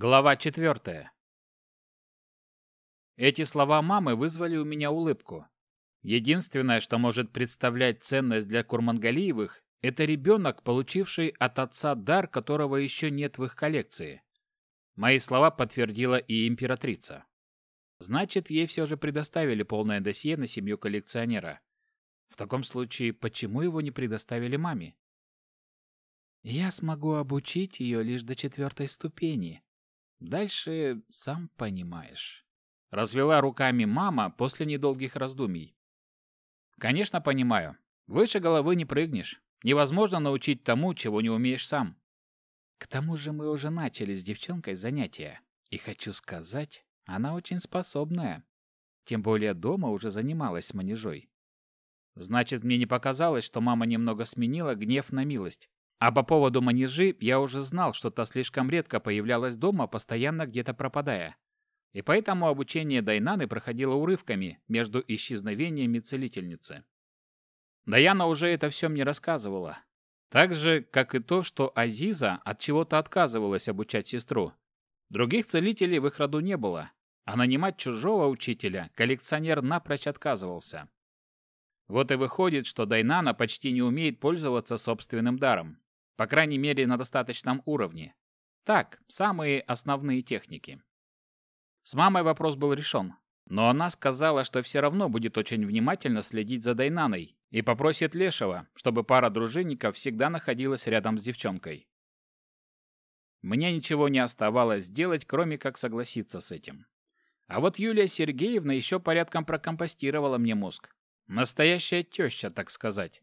Глава четвертая. Эти слова мамы вызвали у меня улыбку. Единственное, что может представлять ценность для Курмангалиевых, это ребенок, получивший от отца дар, которого еще нет в их коллекции. Мои слова подтвердила и императрица. Значит, ей все же предоставили полное досье на семью коллекционера. В таком случае, почему его не предоставили маме? Я смогу обучить ее лишь до четвертой ступени, Дальше сам понимаешь. Развела руками мама после недолгих раздумий. Конечно, понимаю. Выше головы не прыгнешь. Невозможно научить тому, чего не умеешь сам. К тому же мы уже начали с девчонкой занятия. И хочу сказать, она очень способная. Тем более дома уже занималась манежой. Значит, мне не показалось, что мама немного сменила гнев на милость. А по поводу манежи я уже знал, что та слишком редко появлялась дома, постоянно где-то пропадая. И поэтому обучение Дайнаны проходило урывками между исчезновениями целительницы. Даяна уже это все мне рассказывала. Так же, как и то, что Азиза от чего-то отказывалась обучать сестру. Других целителей в их роду не было, а нанимать чужого учителя коллекционер напрочь отказывался. Вот и выходит, что Дайнана почти не умеет пользоваться собственным даром. По крайней мере, на достаточном уровне. Так, самые основные техники. С мамой вопрос был решен. Но она сказала, что все равно будет очень внимательно следить за Дайнаной и попросит Лешего, чтобы пара дружинников всегда находилась рядом с девчонкой. Мне ничего не оставалось делать, кроме как согласиться с этим. А вот Юлия Сергеевна еще порядком прокомпостировала мне мозг. Настоящая теща, так сказать.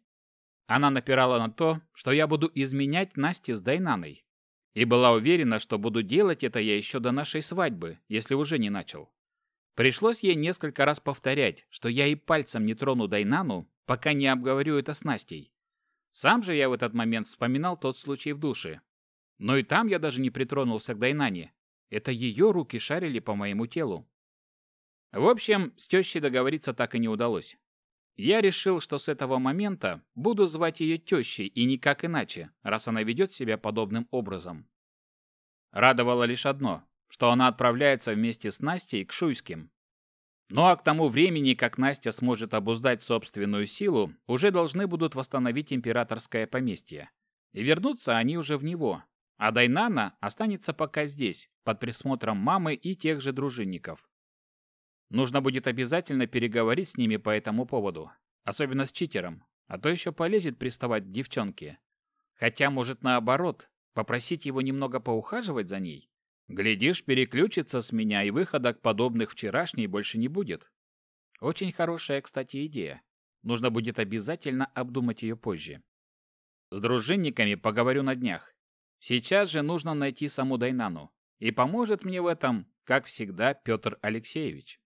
Она напирала на то, что я буду изменять Насте с Дайнаной. И была уверена, что буду делать это я еще до нашей свадьбы, если уже не начал. Пришлось ей несколько раз повторять, что я и пальцем не трону Дайнану, пока не обговорю это с Настей. Сам же я в этот момент вспоминал тот случай в душе. Но и там я даже не притронулся к Дайнане. Это ее руки шарили по моему телу. В общем, с тещей договориться так и не удалось. Я решил, что с этого момента буду звать ее тещей и никак иначе, раз она ведет себя подобным образом. Радовало лишь одно, что она отправляется вместе с Настей к Шуйским. Ну а к тому времени, как Настя сможет обуздать собственную силу, уже должны будут восстановить императорское поместье. И вернуться они уже в него. А Дайнана останется пока здесь, под присмотром мамы и тех же дружинников. Нужно будет обязательно переговорить с ними по этому поводу. Особенно с читером. А то еще полезет приставать к девчонке. Хотя, может, наоборот, попросить его немного поухаживать за ней. Глядишь, переключится с меня, и выходок подобных вчерашней больше не будет. Очень хорошая, кстати, идея. Нужно будет обязательно обдумать ее позже. С дружинниками поговорю на днях. Сейчас же нужно найти саму Дайнану. И поможет мне в этом, как всегда, Петр Алексеевич.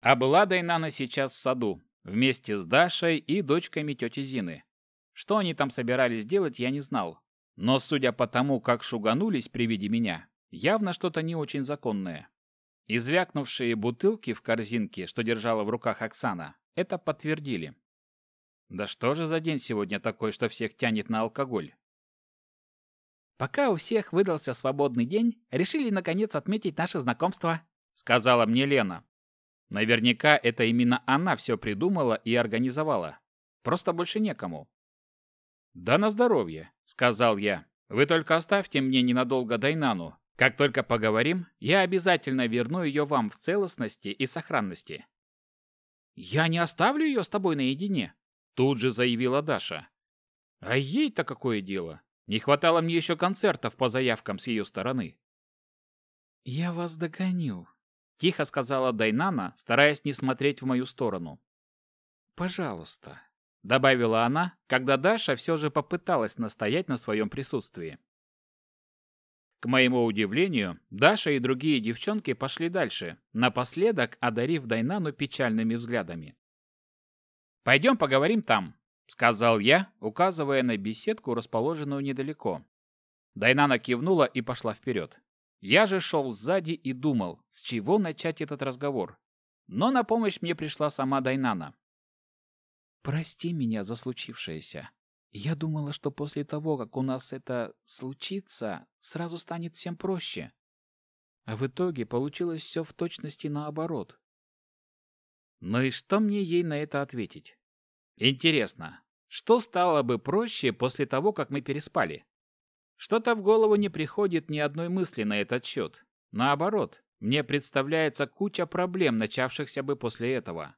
А была Дайнана сейчас в саду, вместе с Дашей и дочками тети Зины. Что они там собирались делать, я не знал. Но судя по тому, как шуганулись при виде меня, явно что-то не очень законное. И звякнувшие бутылки в корзинке, что держала в руках Оксана, это подтвердили. Да что же за день сегодня такой, что всех тянет на алкоголь? Пока у всех выдался свободный день, решили наконец отметить наше знакомство, сказала мне Лена, Наверняка это именно она все придумала и организовала. Просто больше некому. «Да на здоровье», — сказал я. «Вы только оставьте мне ненадолго Дайнану. Как только поговорим, я обязательно верну ее вам в целостности и сохранности». «Я не оставлю ее с тобой наедине», — тут же заявила Даша. «А ей-то какое дело? Не хватало мне еще концертов по заявкам с ее стороны». «Я вас догоню», Тихо сказала Дайнана, стараясь не смотреть в мою сторону. «Пожалуйста», — добавила она, когда Даша все же попыталась настоять на своем присутствии. К моему удивлению, Даша и другие девчонки пошли дальше, напоследок одарив Дайнану печальными взглядами. «Пойдем поговорим там», — сказал я, указывая на беседку, расположенную недалеко. Дайнана кивнула и пошла вперед. Я же шел сзади и думал, с чего начать этот разговор. Но на помощь мне пришла сама Дайнана. «Прости меня за случившееся», Я думала, что после того, как у нас это случится, сразу станет всем проще. А в итоге получилось все в точности наоборот. Ну и что мне ей на это ответить? Интересно, что стало бы проще после того, как мы переспали? Что-то в голову не приходит ни одной мысли на этот счет. Наоборот, мне представляется куча проблем, начавшихся бы после этого.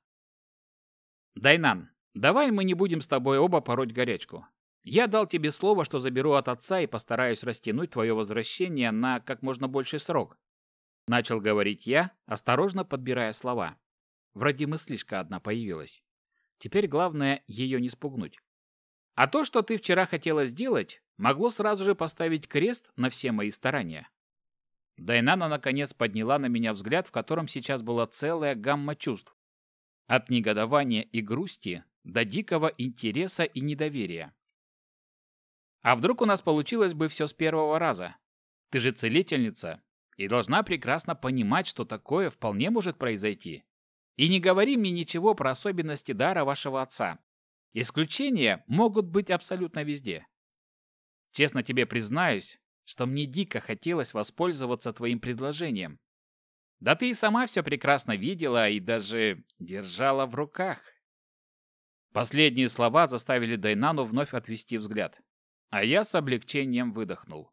Дайнан, давай мы не будем с тобой оба пороть горячку. Я дал тебе слово, что заберу от отца и постараюсь растянуть твое возвращение на как можно больший срок. Начал говорить я, осторожно подбирая слова. Вроде мыслишка одна появилась. Теперь главное ее не спугнуть. А то, что ты вчера хотела сделать, могло сразу же поставить крест на все мои старания. Дайнана наконец подняла на меня взгляд, в котором сейчас была целая гамма чувств. От негодования и грусти до дикого интереса и недоверия. А вдруг у нас получилось бы все с первого раза? Ты же целительница и должна прекрасно понимать, что такое вполне может произойти. И не говори мне ничего про особенности дара вашего отца. Исключения могут быть абсолютно везде. Честно тебе признаюсь, что мне дико хотелось воспользоваться твоим предложением. Да ты и сама все прекрасно видела и даже держала в руках. Последние слова заставили Дайнану вновь отвести взгляд. А я с облегчением выдохнул.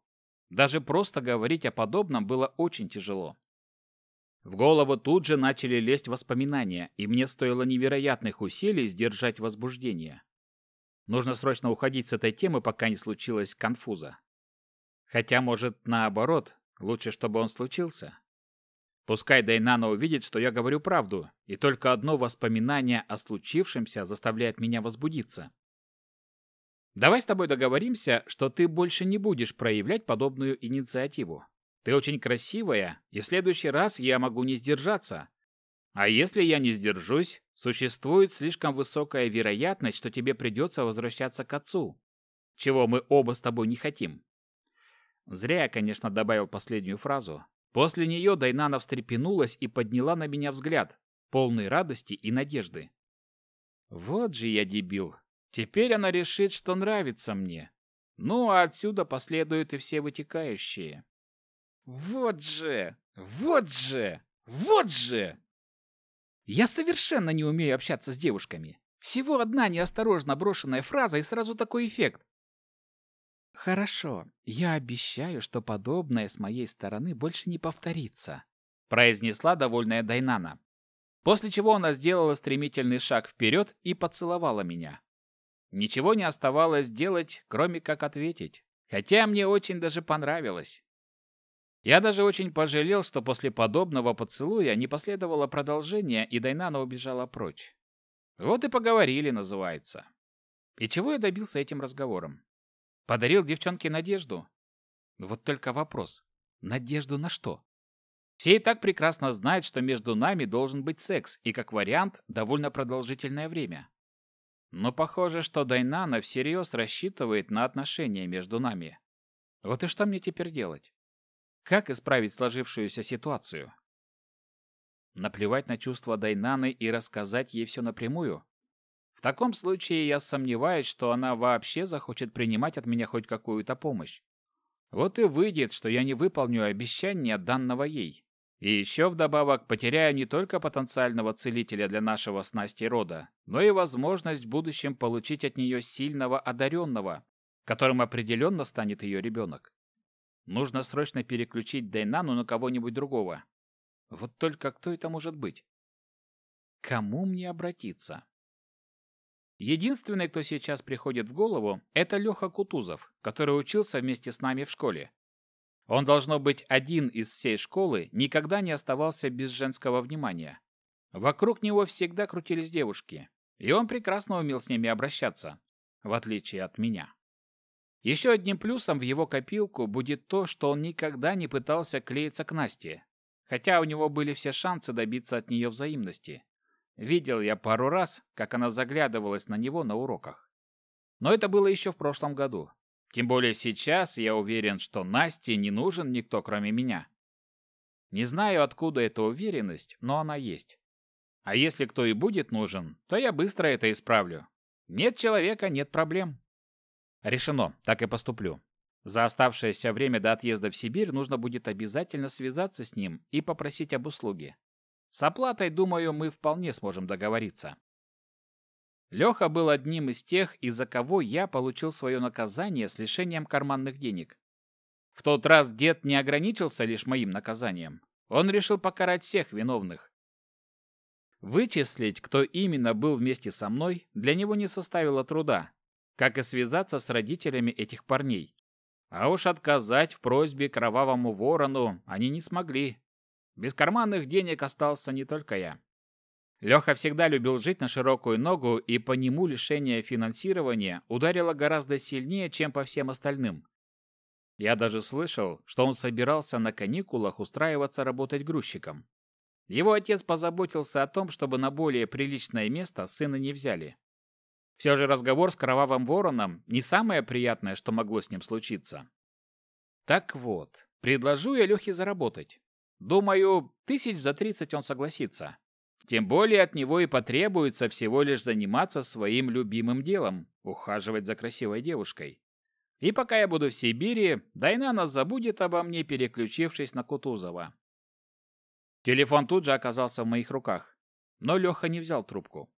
Даже просто говорить о подобном было очень тяжело. В голову тут же начали лезть воспоминания, и мне стоило невероятных усилий сдержать возбуждение. Нужно срочно уходить с этой темы, пока не случилось конфуза. Хотя, может, наоборот, лучше, чтобы он случился. Пускай Дайнана увидит, что я говорю правду, и только одно воспоминание о случившемся заставляет меня возбудиться. Давай с тобой договоримся, что ты больше не будешь проявлять подобную инициативу. Ты очень красивая, и в следующий раз я могу не сдержаться. А если я не сдержусь, существует слишком высокая вероятность, что тебе придется возвращаться к отцу, чего мы оба с тобой не хотим. Зря я, конечно, добавил последнюю фразу. После нее Дайнана встрепенулась и подняла на меня взгляд, полный радости и надежды. Вот же я дебил. Теперь она решит, что нравится мне. Ну, а отсюда последуют и все вытекающие. Вот же! Вот же! Вот же! Я совершенно не умею общаться с девушками. Всего одна неосторожно брошенная фраза и сразу такой эффект. Хорошо, я обещаю, что подобное с моей стороны больше не повторится, произнесла довольная Дайнана. После чего она сделала стремительный шаг вперед и поцеловала меня. Ничего не оставалось делать, кроме как ответить. Хотя мне очень даже понравилось. Я даже очень пожалел, что после подобного поцелуя не последовало продолжения, и Дайнана убежала прочь. Вот и поговорили, называется. И чего я добился этим разговором? Подарил девчонке надежду? Вот только вопрос. Надежду на что? Все и так прекрасно знают, что между нами должен быть секс, и как вариант, довольно продолжительное время. Но похоже, что Дайнана всерьез рассчитывает на отношения между нами. Вот и что мне теперь делать? Как исправить сложившуюся ситуацию? Наплевать на чувства Дайнаны и рассказать ей все напрямую? В таком случае я сомневаюсь, что она вообще захочет принимать от меня хоть какую-то помощь. Вот и выйдет, что я не выполню обещания данного ей. И еще вдобавок потеряю не только потенциального целителя для нашего с Настей рода, но и возможность в будущем получить от нее сильного одаренного, которым определенно станет ее ребенок. Нужно срочно переключить Дайнану на кого-нибудь другого. Вот только кто это может быть? Кому мне обратиться? Единственный, кто сейчас приходит в голову, это Леха Кутузов, который учился вместе с нами в школе. Он, должно быть, один из всей школы никогда не оставался без женского внимания. Вокруг него всегда крутились девушки, и он прекрасно умел с ними обращаться, в отличие от меня. Еще одним плюсом в его копилку будет то, что он никогда не пытался клеиться к Насте, хотя у него были все шансы добиться от нее взаимности. Видел я пару раз, как она заглядывалась на него на уроках. Но это было еще в прошлом году. Тем более сейчас я уверен, что Насте не нужен никто, кроме меня. Не знаю, откуда эта уверенность, но она есть. А если кто и будет нужен, то я быстро это исправлю. Нет человека – нет проблем. Решено, так и поступлю. За оставшееся время до отъезда в Сибирь нужно будет обязательно связаться с ним и попросить об услуге. С оплатой, думаю, мы вполне сможем договориться. Леха был одним из тех, из-за кого я получил свое наказание с лишением карманных денег. В тот раз дед не ограничился лишь моим наказанием. Он решил покарать всех виновных. Вычислить, кто именно был вместе со мной, для него не составило труда, как и связаться с родителями этих парней. А уж отказать в просьбе кровавому ворону они не смогли. Без карманных денег остался не только я. Леха всегда любил жить на широкую ногу, и по нему лишение финансирования ударило гораздо сильнее, чем по всем остальным. Я даже слышал, что он собирался на каникулах устраиваться работать грузчиком. Его отец позаботился о том, чтобы на более приличное место сына не взяли. Все же разговор с кровавым вороном не самое приятное, что могло с ним случиться. Так вот, предложу я Лехе заработать. Думаю, тысяч за тридцать он согласится. Тем более от него и потребуется всего лишь заниматься своим любимым делом – ухаживать за красивой девушкой. И пока я буду в Сибири, Дайнана забудет обо мне, переключившись на Кутузова. Телефон тут же оказался в моих руках, но Леха не взял трубку.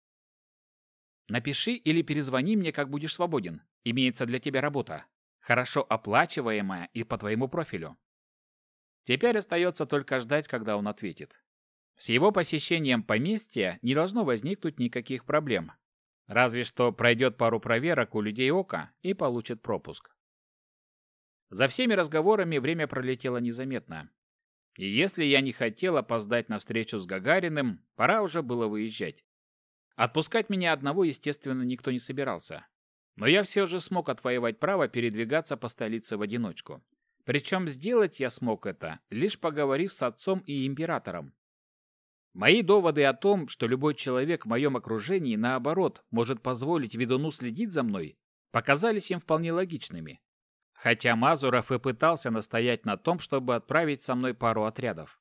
«Напиши или перезвони мне, как будешь свободен. Имеется для тебя работа. Хорошо оплачиваемая и по твоему профилю». Теперь остается только ждать, когда он ответит. С его посещением поместья не должно возникнуть никаких проблем. Разве что пройдет пару проверок у людей ока и получит пропуск. За всеми разговорами время пролетело незаметно. И если я не хотел опоздать на встречу с Гагариным, пора уже было выезжать. Отпускать меня одного, естественно, никто не собирался. Но я все же смог отвоевать право передвигаться по столице в одиночку. Причем сделать я смог это, лишь поговорив с отцом и императором. Мои доводы о том, что любой человек в моем окружении, наоборот, может позволить ведуну следить за мной, показались им вполне логичными. Хотя Мазуров и пытался настоять на том, чтобы отправить со мной пару отрядов.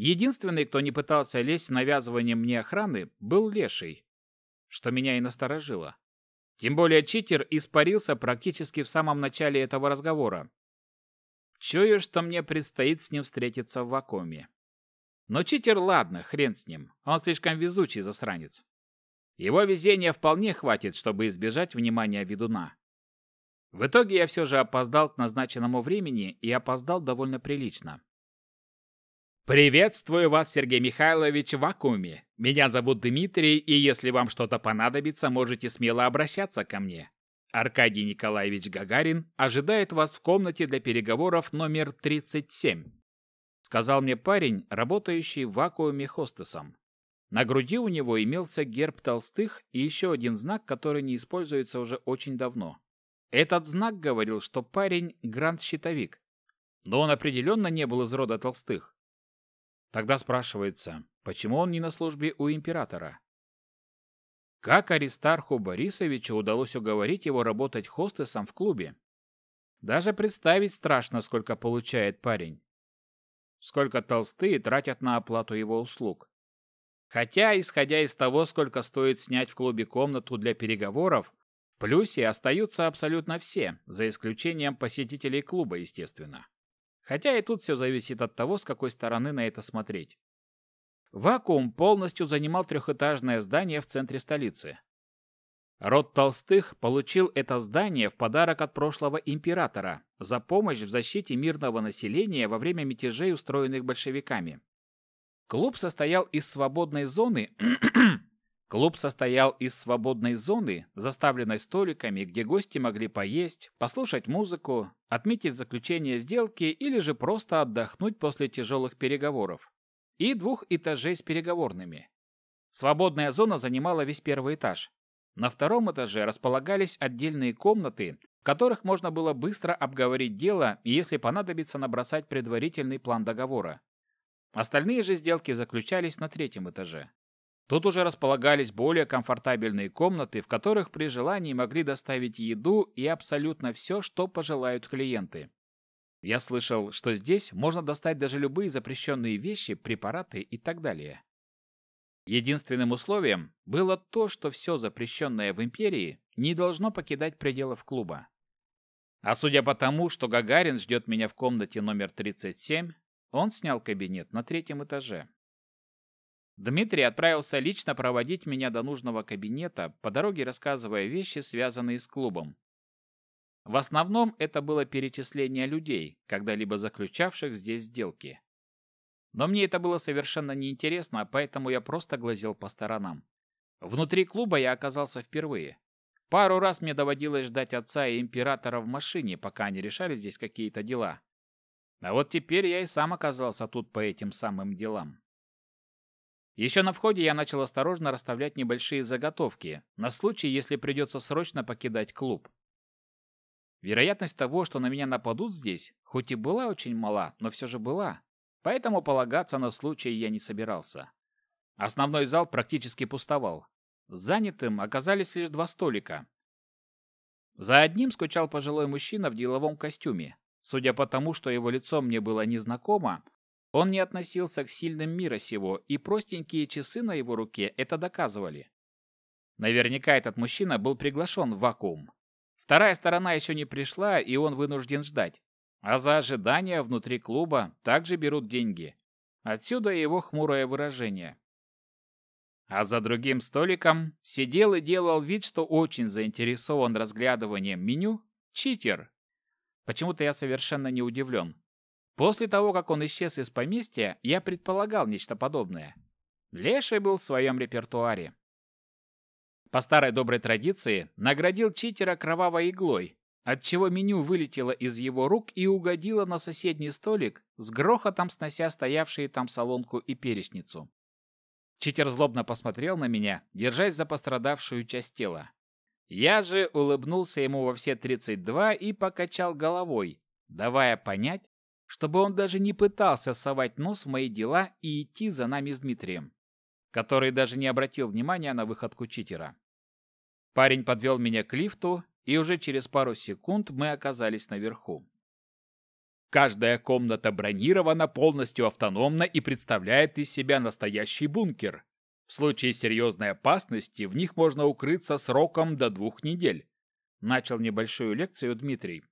Единственный, кто не пытался лезть с навязыванием мне охраны, был Леший, что меня и насторожило. Тем более читер испарился практически в самом начале этого разговора. Чую, что мне предстоит с ним встретиться в вакууме. Но читер, ладно, хрен с ним. Он слишком везучий засранец. Его везения вполне хватит, чтобы избежать внимания ведуна. В итоге я все же опоздал к назначенному времени и опоздал довольно прилично. «Приветствую вас, Сергей Михайлович, в вакууме. Меня зовут Дмитрий, и если вам что-то понадобится, можете смело обращаться ко мне. Аркадий Николаевич Гагарин ожидает вас в комнате для переговоров номер 37» сказал мне парень, работающий в вакууме хостесом. На груди у него имелся герб толстых и еще один знак, который не используется уже очень давно. Этот знак говорил, что парень гранд-щитовик, но он определенно не был из рода толстых. Тогда спрашивается, почему он не на службе у императора? Как Аристарху Борисовичу удалось уговорить его работать хостесом в клубе? Даже представить страшно, сколько получает парень сколько толстые тратят на оплату его услуг. Хотя, исходя из того, сколько стоит снять в клубе комнату для переговоров, в плюсе остаются абсолютно все, за исключением посетителей клуба, естественно. Хотя и тут все зависит от того, с какой стороны на это смотреть. Вакуум полностью занимал трехэтажное здание в центре столицы. Род Толстых получил это здание в подарок от прошлого императора за помощь в защите мирного населения во время мятежей, устроенных большевиками. Клуб состоял из свободной зоны Клуб состоял из свободной зоны, заставленной столиками, где гости могли поесть, послушать музыку, отметить заключение сделки или же просто отдохнуть после тяжелых переговоров, и двух этажей с переговорными. Свободная зона занимала весь первый этаж. На втором этаже располагались отдельные комнаты, в которых можно было быстро обговорить дело если понадобится, набросать предварительный план договора. Остальные же сделки заключались на третьем этаже. Тут уже располагались более комфортабельные комнаты, в которых при желании могли доставить еду и абсолютно все, что пожелают клиенты. Я слышал, что здесь можно достать даже любые запрещенные вещи, препараты и так далее. Единственным условием было то, что все запрещенное в империи не должно покидать пределов клуба. А судя по тому, что Гагарин ждет меня в комнате номер 37, он снял кабинет на третьем этаже. Дмитрий отправился лично проводить меня до нужного кабинета, по дороге рассказывая вещи, связанные с клубом. В основном это было перечисление людей, когда-либо заключавших здесь сделки. Но мне это было совершенно неинтересно, поэтому я просто глазел по сторонам. Внутри клуба я оказался впервые. Пару раз мне доводилось ждать отца и императора в машине, пока они решали здесь какие-то дела. А вот теперь я и сам оказался тут по этим самым делам. Еще на входе я начал осторожно расставлять небольшие заготовки, на случай, если придется срочно покидать клуб. Вероятность того, что на меня нападут здесь, хоть и была очень мала, но все же была. Поэтому полагаться на случай я не собирался. Основной зал практически пустовал. Занятым оказались лишь два столика. За одним скучал пожилой мужчина в деловом костюме. Судя по тому, что его лицо мне было незнакомо, он не относился к сильным мира сего, и простенькие часы на его руке это доказывали. Наверняка этот мужчина был приглашен в вакуум. Вторая сторона еще не пришла, и он вынужден ждать. А за ожидание внутри клуба также берут деньги. Отсюда его хмурое выражение. А за другим столиком сидел и делал вид, что очень заинтересован разглядыванием меню, читер. Почему-то я совершенно не удивлен. После того, как он исчез из поместья, я предполагал нечто подобное. Леший был в своем репертуаре. По старой доброй традиции наградил читера кровавой иглой, отчего меню вылетело из его рук и угодило на соседний столик, с грохотом снося стоявшие там солонку и перечницу. Читер злобно посмотрел на меня, держась за пострадавшую часть тела. Я же улыбнулся ему во все 32 и покачал головой, давая понять, чтобы он даже не пытался совать нос в мои дела и идти за нами с Дмитрием, который даже не обратил внимания на выходку читера. Парень подвел меня к лифту, и уже через пару секунд мы оказались наверху. Каждая комната бронирована полностью автономно и представляет из себя настоящий бункер. В случае серьезной опасности в них можно укрыться сроком до двух недель. Начал небольшую лекцию Дмитрий.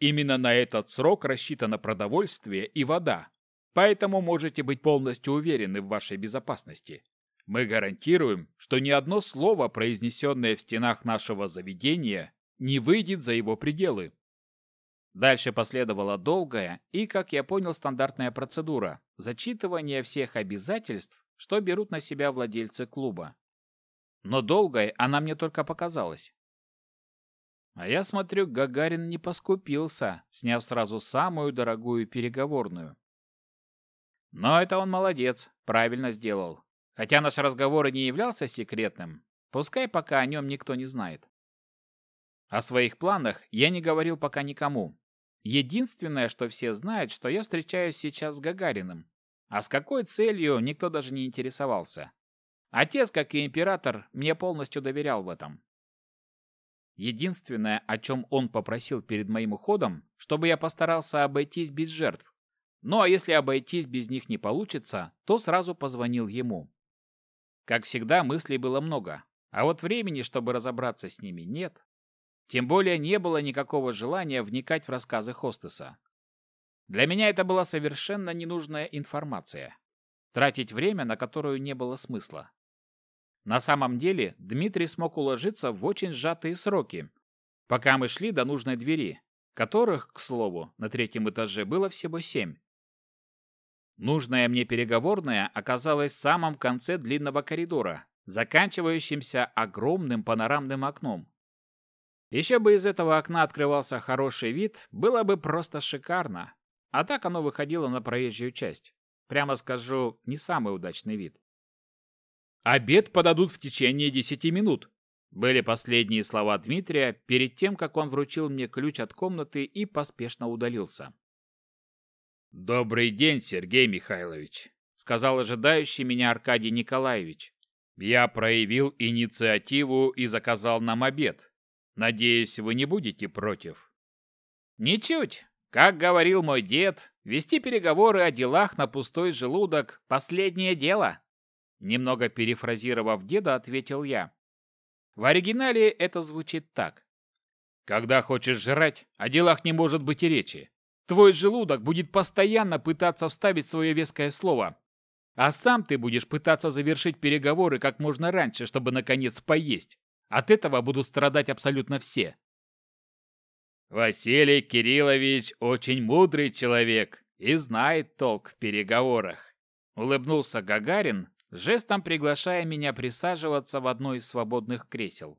Именно на этот срок рассчитано продовольствие и вода. Поэтому можете быть полностью уверены в вашей безопасности. Мы гарантируем, что ни одно слово, произнесенное в стенах нашего заведения, не выйдет за его пределы. Дальше последовала долгая и, как я понял, стандартная процедура – зачитывание всех обязательств, что берут на себя владельцы клуба. Но долгой она мне только показалась. А я смотрю, Гагарин не поскупился, сняв сразу самую дорогую переговорную. Но это он молодец, правильно сделал. Хотя наш разговор и не являлся секретным, пускай пока о нем никто не знает. О своих планах я не говорил пока никому, Единственное, что все знают, что я встречаюсь сейчас с Гагариным. А с какой целью, никто даже не интересовался. Отец, как и император, мне полностью доверял в этом. Единственное, о чем он попросил перед моим уходом, чтобы я постарался обойтись без жертв. Ну а если обойтись без них не получится, то сразу позвонил ему. Как всегда, мыслей было много, а вот времени, чтобы разобраться с ними, нет. Тем более не было никакого желания вникать в рассказы хостеса. Для меня это была совершенно ненужная информация. Тратить время, на которую не было смысла. На самом деле, Дмитрий смог уложиться в очень сжатые сроки, пока мы шли до нужной двери, которых, к слову, на третьем этаже было всего семь. Нужная мне переговорная оказалась в самом конце длинного коридора, заканчивающимся огромным панорамным окном, еще бы из этого окна открывался хороший вид, было бы просто шикарно. А так оно выходило на проезжую часть. Прямо скажу, не самый удачный вид. «Обед подадут в течение десяти минут», были последние слова Дмитрия перед тем, как он вручил мне ключ от комнаты и поспешно удалился. «Добрый день, Сергей Михайлович», — сказал ожидающий меня Аркадий Николаевич. «Я проявил инициативу и заказал нам обед. Надеюсь, вы не будете против. Ничуть. Как говорил мой дед, вести переговоры о делах на пустой желудок – последнее дело. Немного перефразировав деда, ответил я. В оригинале это звучит так. Когда хочешь жрать, о делах не может быть и речи. Твой желудок будет постоянно пытаться вставить свое веское слово, а сам ты будешь пытаться завершить переговоры как можно раньше, чтобы наконец поесть. От этого будут страдать абсолютно все. Василий Кириллович очень мудрый человек и знает толк в переговорах. Улыбнулся Гагарин, жестом приглашая меня присаживаться в одно из свободных кресел.